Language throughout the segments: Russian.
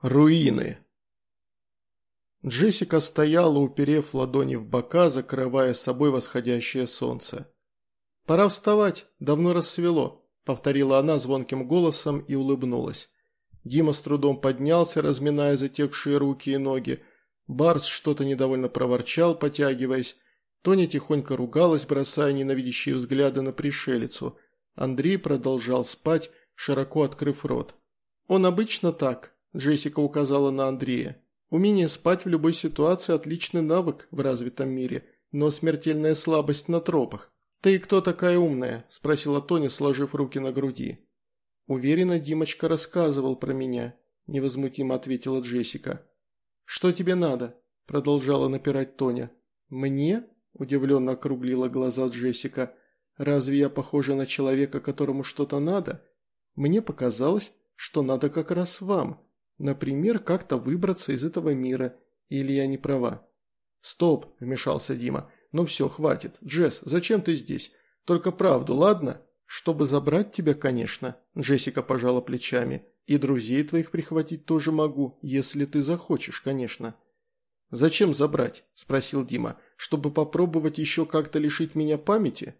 Руины. Джессика стояла, уперев ладони в бока, закрывая собой восходящее солнце. «Пора вставать, давно рассвело», – повторила она звонким голосом и улыбнулась. Дима с трудом поднялся, разминая затекшие руки и ноги. Барс что-то недовольно проворчал, потягиваясь. Тоня тихонько ругалась, бросая ненавидящие взгляды на пришелицу. Андрей продолжал спать, широко открыв рот. «Он обычно так», Джессика указала на Андрея. Умение спать в любой ситуации – отличный навык в развитом мире, но смертельная слабость на тропах. «Ты кто такая умная?» – спросила Тоня, сложив руки на груди. «Уверена, Димочка рассказывал про меня», – невозмутимо ответила Джессика. «Что тебе надо?» – продолжала напирать Тоня. «Мне?» – удивленно округлила глаза Джессика. «Разве я похожа на человека, которому что-то надо? Мне показалось, что надо как раз вам». Например, как-то выбраться из этого мира. Или я не права? «Стоп!» – вмешался Дима. «Ну все, хватит. Джесс, зачем ты здесь? Только правду, ладно?» «Чтобы забрать тебя, конечно», – Джессика пожала плечами. «И друзей твоих прихватить тоже могу, если ты захочешь, конечно». «Зачем забрать?» – спросил Дима. «Чтобы попробовать еще как-то лишить меня памяти?»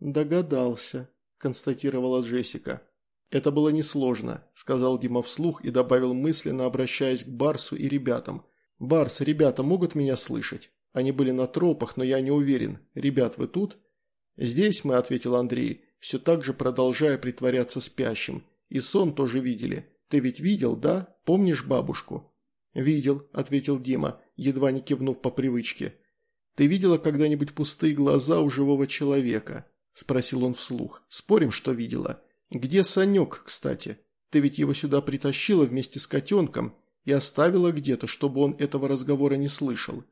«Догадался», – констатировала Джессика. «Это было несложно», – сказал Дима вслух и добавил мысленно, обращаясь к Барсу и ребятам. «Барс, ребята могут меня слышать? Они были на тропах, но я не уверен. Ребят, вы тут?» «Здесь мы», – ответил Андрей, все так же продолжая притворяться спящим. «И сон тоже видели. Ты ведь видел, да? Помнишь бабушку?» «Видел», – ответил Дима, едва не кивнув по привычке. «Ты видела когда-нибудь пустые глаза у живого человека?» – спросил он вслух. «Спорим, что видела?» «Где Санек, кстати? Ты ведь его сюда притащила вместе с котенком и оставила где-то, чтобы он этого разговора не слышал».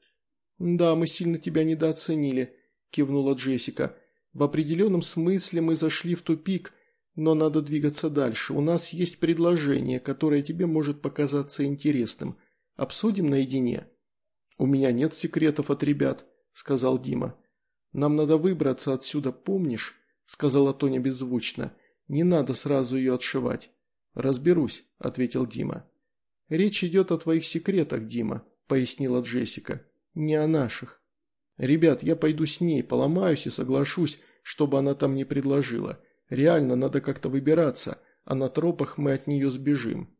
«Да, мы сильно тебя недооценили», – кивнула Джессика. «В определенном смысле мы зашли в тупик, но надо двигаться дальше. У нас есть предложение, которое тебе может показаться интересным. Обсудим наедине». «У меня нет секретов от ребят», – сказал Дима. «Нам надо выбраться отсюда, помнишь?» – сказала Тоня беззвучно. Не надо сразу ее отшивать. Разберусь, ответил Дима. Речь идет о твоих секретах, Дима, пояснила Джессика. Не о наших. Ребят, я пойду с ней, поломаюсь и соглашусь, чтобы она там не предложила. Реально надо как-то выбираться, а на тропах мы от нее сбежим.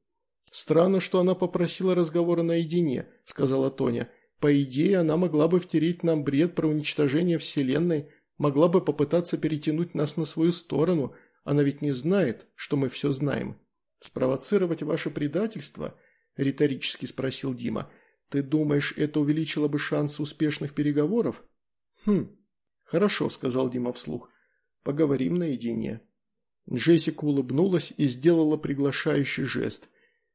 Странно, что она попросила разговора наедине, сказала Тоня. По идее, она могла бы втереть нам бред про уничтожение Вселенной, могла бы попытаться перетянуть нас на свою сторону – она ведь не знает, что мы все знаем. Спровоцировать ваше предательство? Риторически спросил Дима. Ты думаешь, это увеличило бы шансы успешных переговоров? Хм, хорошо, сказал Дима вслух. Поговорим наедине. Джессика улыбнулась и сделала приглашающий жест.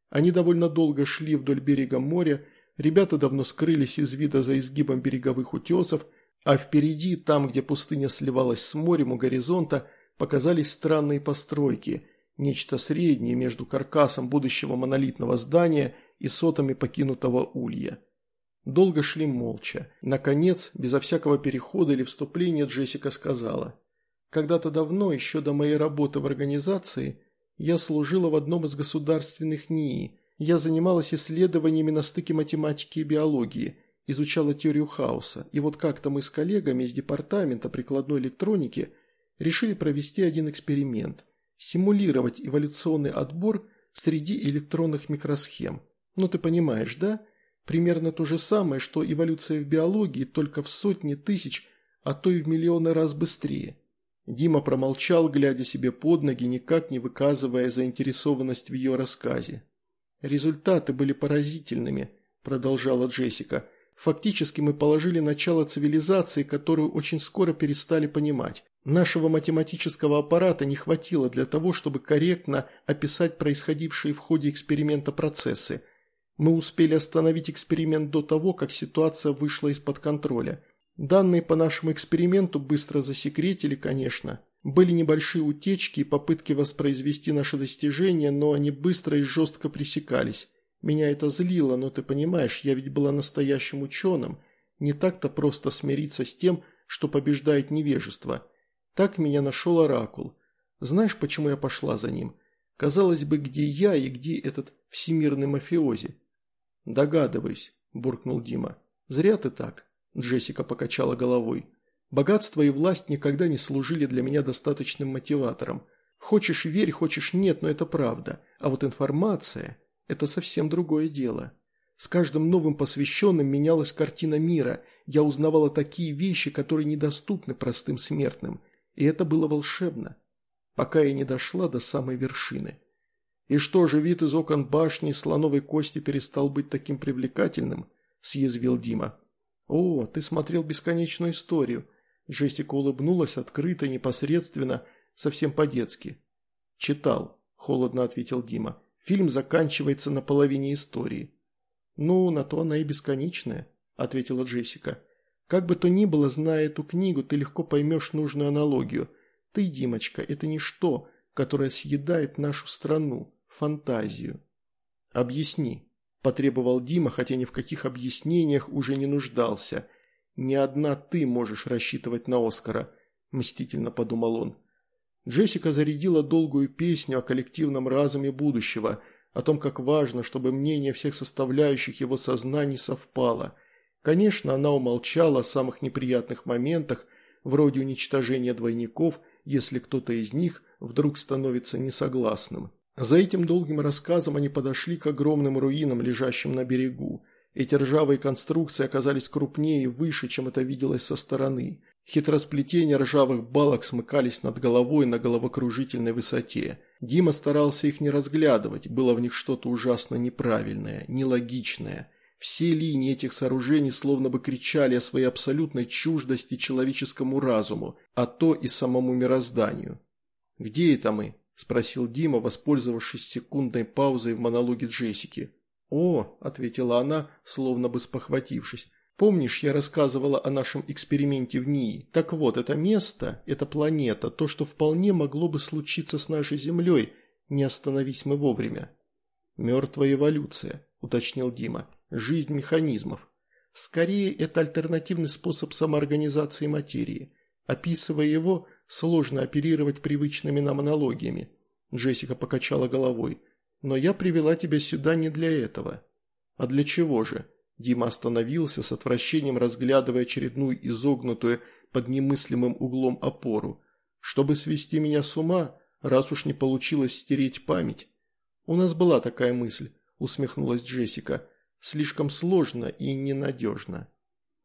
Они довольно долго шли вдоль берега моря, ребята давно скрылись из вида за изгибом береговых утесов, а впереди, там, где пустыня сливалась с морем у горизонта, показались странные постройки, нечто среднее между каркасом будущего монолитного здания и сотами покинутого улья. Долго шли молча. Наконец, безо всякого перехода или вступления, Джессика сказала. «Когда-то давно, еще до моей работы в организации, я служила в одном из государственных НИИ. Я занималась исследованиями на стыке математики и биологии, изучала теорию хаоса. И вот как-то мы с коллегами из департамента прикладной электроники – решили провести один эксперимент – симулировать эволюционный отбор среди электронных микросхем. Ну ты понимаешь, да? Примерно то же самое, что эволюция в биологии, только в сотни тысяч, а то и в миллионы раз быстрее. Дима промолчал, глядя себе под ноги, никак не выказывая заинтересованность в ее рассказе. «Результаты были поразительными», – продолжала Джессика. «Фактически мы положили начало цивилизации, которую очень скоро перестали понимать. Нашего математического аппарата не хватило для того, чтобы корректно описать происходившие в ходе эксперимента процессы. Мы успели остановить эксперимент до того, как ситуация вышла из-под контроля. Данные по нашему эксперименту быстро засекретили, конечно. Были небольшие утечки и попытки воспроизвести наши достижения, но они быстро и жестко пресекались. Меня это злило, но ты понимаешь, я ведь была настоящим ученым. Не так-то просто смириться с тем, что побеждает невежество. Так меня нашел Оракул. Знаешь, почему я пошла за ним? Казалось бы, где я и где этот всемирный мафиози? Догадываюсь, буркнул Дима. Зря ты так, Джессика покачала головой. Богатство и власть никогда не служили для меня достаточным мотиватором. Хочешь верь, хочешь нет, но это правда. А вот информация – это совсем другое дело. С каждым новым посвященным менялась картина мира. Я узнавала такие вещи, которые недоступны простым смертным. И это было волшебно. Пока я не дошла до самой вершины. И что же, вид из окон башни слоновой кости перестал быть таким привлекательным? Съязвил Дима. О, ты смотрел бесконечную историю. Джессика улыбнулась открыто, непосредственно, совсем по-детски. «Читал», – холодно ответил Дима. «Фильм заканчивается на половине истории». «Ну, на то она и бесконечная», – ответила Джессика. «Как бы то ни было, зная эту книгу, ты легко поймешь нужную аналогию. Ты, Димочка, это ничто, которое съедает нашу страну, фантазию». «Объясни», – потребовал Дима, хотя ни в каких объяснениях уже не нуждался. «Не одна ты можешь рассчитывать на Оскара», – мстительно подумал он. Джессика зарядила долгую песню о коллективном разуме будущего – о том, как важно, чтобы мнение всех составляющих его сознаний совпало. Конечно, она умолчала о самых неприятных моментах, вроде уничтожения двойников, если кто-то из них вдруг становится несогласным. За этим долгим рассказом они подошли к огромным руинам, лежащим на берегу. Эти ржавые конструкции оказались крупнее и выше, чем это виделось со стороны. Хитросплетения ржавых балок смыкались над головой на головокружительной высоте – Дима старался их не разглядывать, было в них что-то ужасно неправильное, нелогичное. Все линии этих сооружений словно бы кричали о своей абсолютной чуждости человеческому разуму, а то и самому мирозданию. «Где это мы?» – спросил Дима, воспользовавшись секундной паузой в монологе Джессики. «О», – ответила она, словно бы спохватившись, Помнишь, я рассказывала о нашем эксперименте в НИИ? Так вот, это место, эта планета, то, что вполне могло бы случиться с нашей Землей, не остановись мы вовремя. Мертвая эволюция, уточнил Дима. Жизнь механизмов. Скорее, это альтернативный способ самоорганизации материи. Описывая его, сложно оперировать привычными нам аналогиями. Джессика покачала головой. Но я привела тебя сюда не для этого. А для чего же? Дима остановился с отвращением, разглядывая очередную изогнутую под немыслимым углом опору. «Чтобы свести меня с ума, раз уж не получилось стереть память». «У нас была такая мысль», – усмехнулась Джессика. «Слишком сложно и ненадежно».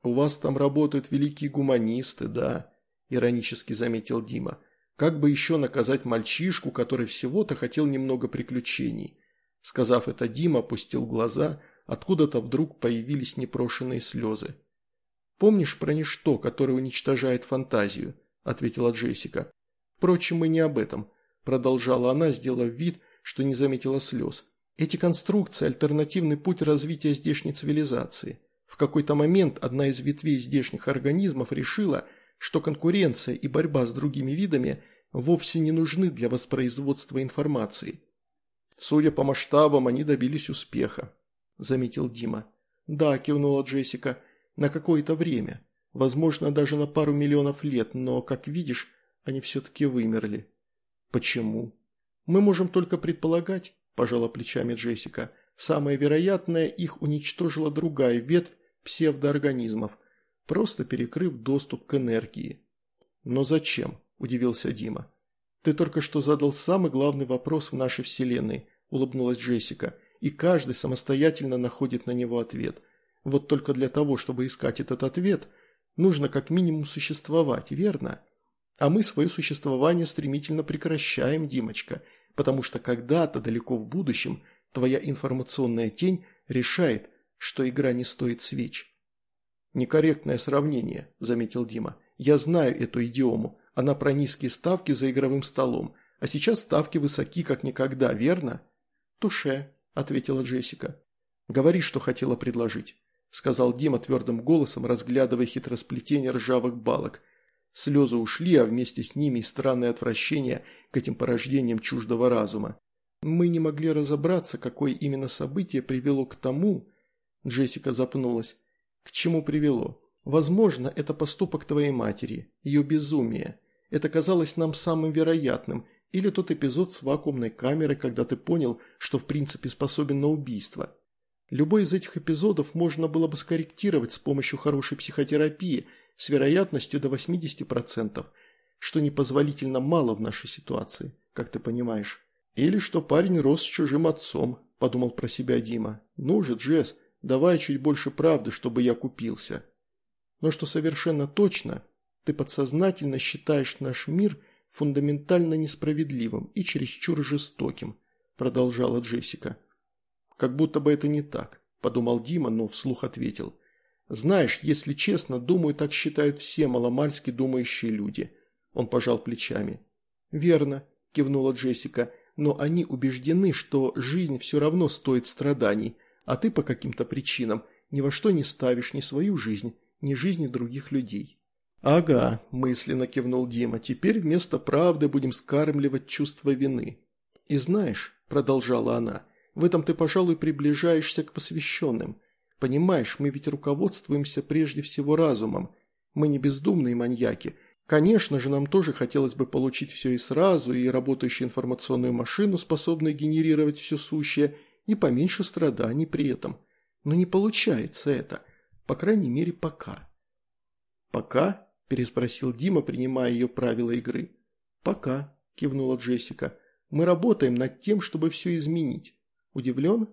«У вас там работают великие гуманисты, да?» – иронически заметил Дима. «Как бы еще наказать мальчишку, который всего-то хотел немного приключений?» Сказав это, Дима опустил глаза – Откуда-то вдруг появились непрошенные слезы. «Помнишь про ничто, которое уничтожает фантазию?» – ответила Джессика. «Впрочем, мы не об этом», – продолжала она, сделав вид, что не заметила слез. «Эти конструкции – альтернативный путь развития здешней цивилизации. В какой-то момент одна из ветвей здешних организмов решила, что конкуренция и борьба с другими видами вовсе не нужны для воспроизводства информации. Судя по масштабам, они добились успеха. – заметил Дима. «Да», – кивнула Джессика, – «на какое-то время. Возможно, даже на пару миллионов лет, но, как видишь, они все-таки вымерли». «Почему?» «Мы можем только предполагать», – пожала плечами Джессика. «Самое вероятное, их уничтожила другая ветвь псевдоорганизмов, просто перекрыв доступ к энергии». «Но зачем?» – удивился Дима. «Ты только что задал самый главный вопрос в нашей вселенной», – улыбнулась Джессика и каждый самостоятельно находит на него ответ. Вот только для того, чтобы искать этот ответ, нужно как минимум существовать, верно? А мы свое существование стремительно прекращаем, Димочка, потому что когда-то далеко в будущем твоя информационная тень решает, что игра не стоит свеч. «Некорректное сравнение», – заметил Дима. «Я знаю эту идиому. Она про низкие ставки за игровым столом. А сейчас ставки высоки, как никогда, верно?» «Туше», ответила Джессика. «Говори, что хотела предложить», – сказал Дима твердым голосом, разглядывая хитросплетение ржавых балок. Слезы ушли, а вместе с ними и странное отвращение к этим порождениям чуждого разума. Мы не могли разобраться, какое именно событие привело к тому... Джессика запнулась. К чему привело? Возможно, это поступок твоей матери, ее безумие. Это казалось нам самым вероятным, Или тот эпизод с вакуумной камерой, когда ты понял, что в принципе способен на убийство. Любой из этих эпизодов можно было бы скорректировать с помощью хорошей психотерапии с вероятностью до 80%, что непозволительно мало в нашей ситуации, как ты понимаешь. Или что парень рос с чужим отцом, подумал про себя Дима. Ну же, Джесс, давай чуть больше правды, чтобы я купился. Но что совершенно точно, ты подсознательно считаешь наш мир фундаментально несправедливым и чересчур жестоким, продолжала Джессика. Как будто бы это не так, подумал Дима, но вслух ответил. Знаешь, если честно, думаю, так считают все маломальски думающие люди. Он пожал плечами. Верно, кивнула Джессика, но они убеждены, что жизнь все равно стоит страданий, а ты по каким-то причинам ни во что не ставишь ни свою жизнь, ни жизни других людей. «Ага», – мысленно кивнул Дима, – «теперь вместо правды будем скармливать чувство вины». «И знаешь», – продолжала она, – «в этом ты, пожалуй, приближаешься к посвященным. Понимаешь, мы ведь руководствуемся прежде всего разумом. Мы не бездумные маньяки. Конечно же, нам тоже хотелось бы получить все и сразу, и работающую информационную машину, способную генерировать все сущее, и поменьше страданий при этом. Но не получается это, по крайней мере, пока». «Пока?» – переспросил Дима, принимая ее правила игры. «Пока», – кивнула Джессика. «Мы работаем над тем, чтобы все изменить. Удивлен?»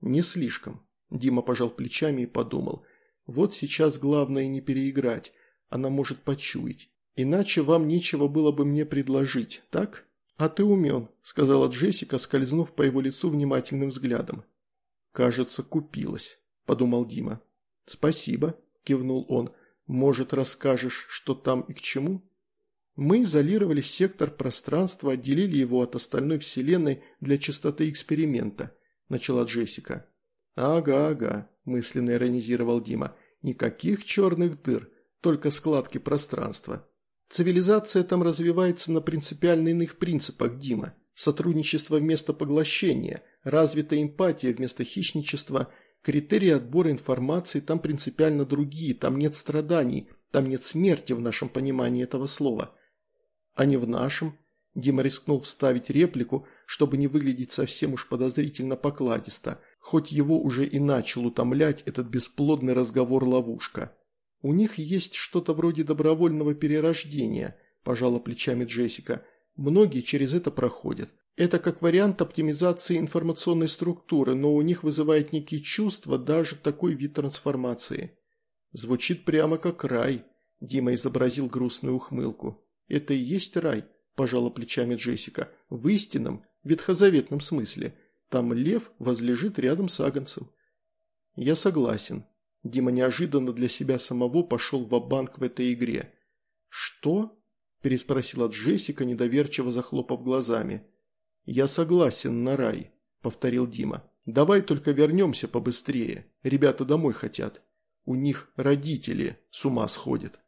«Не слишком», – Дима пожал плечами и подумал. «Вот сейчас главное не переиграть. Она может почуять. Иначе вам нечего было бы мне предложить, так?» «А ты умен», – сказала Джессика, скользнув по его лицу внимательным взглядом. «Кажется, купилась», – подумал Дима. «Спасибо», – кивнул он. Может, расскажешь, что там и к чему? Мы изолировали сектор пространства, отделили его от остальной вселенной для чистоты эксперимента, начала Джессика. Ага, ага, мысленно иронизировал Дима. Никаких черных дыр, только складки пространства. Цивилизация там развивается на принципиально иных принципах, Дима. Сотрудничество вместо поглощения, развитая эмпатия вместо хищничества – Критерии отбора информации там принципиально другие, там нет страданий, там нет смерти в нашем понимании этого слова. А не в нашем. Дима рискнул вставить реплику, чтобы не выглядеть совсем уж подозрительно покладисто, хоть его уже и начал утомлять этот бесплодный разговор-ловушка. «У них есть что-то вроде добровольного перерождения», – пожала плечами Джессика. «Многие через это проходят. Это как вариант оптимизации информационной структуры, но у них вызывает некие чувства даже такой вид трансформации. Звучит прямо как рай. Дима изобразил грустную ухмылку. Это и есть рай, пожала плечами Джессика. В истинном, ветхозаветном смысле. Там лев возлежит рядом с агнцем. Я согласен. Дима неожиданно для себя самого пошел в банк в этой игре. «Что?» – переспросила Джессика, недоверчиво захлопав глазами. «Я согласен на рай», – повторил Дима. «Давай только вернемся побыстрее. Ребята домой хотят. У них родители с ума сходят».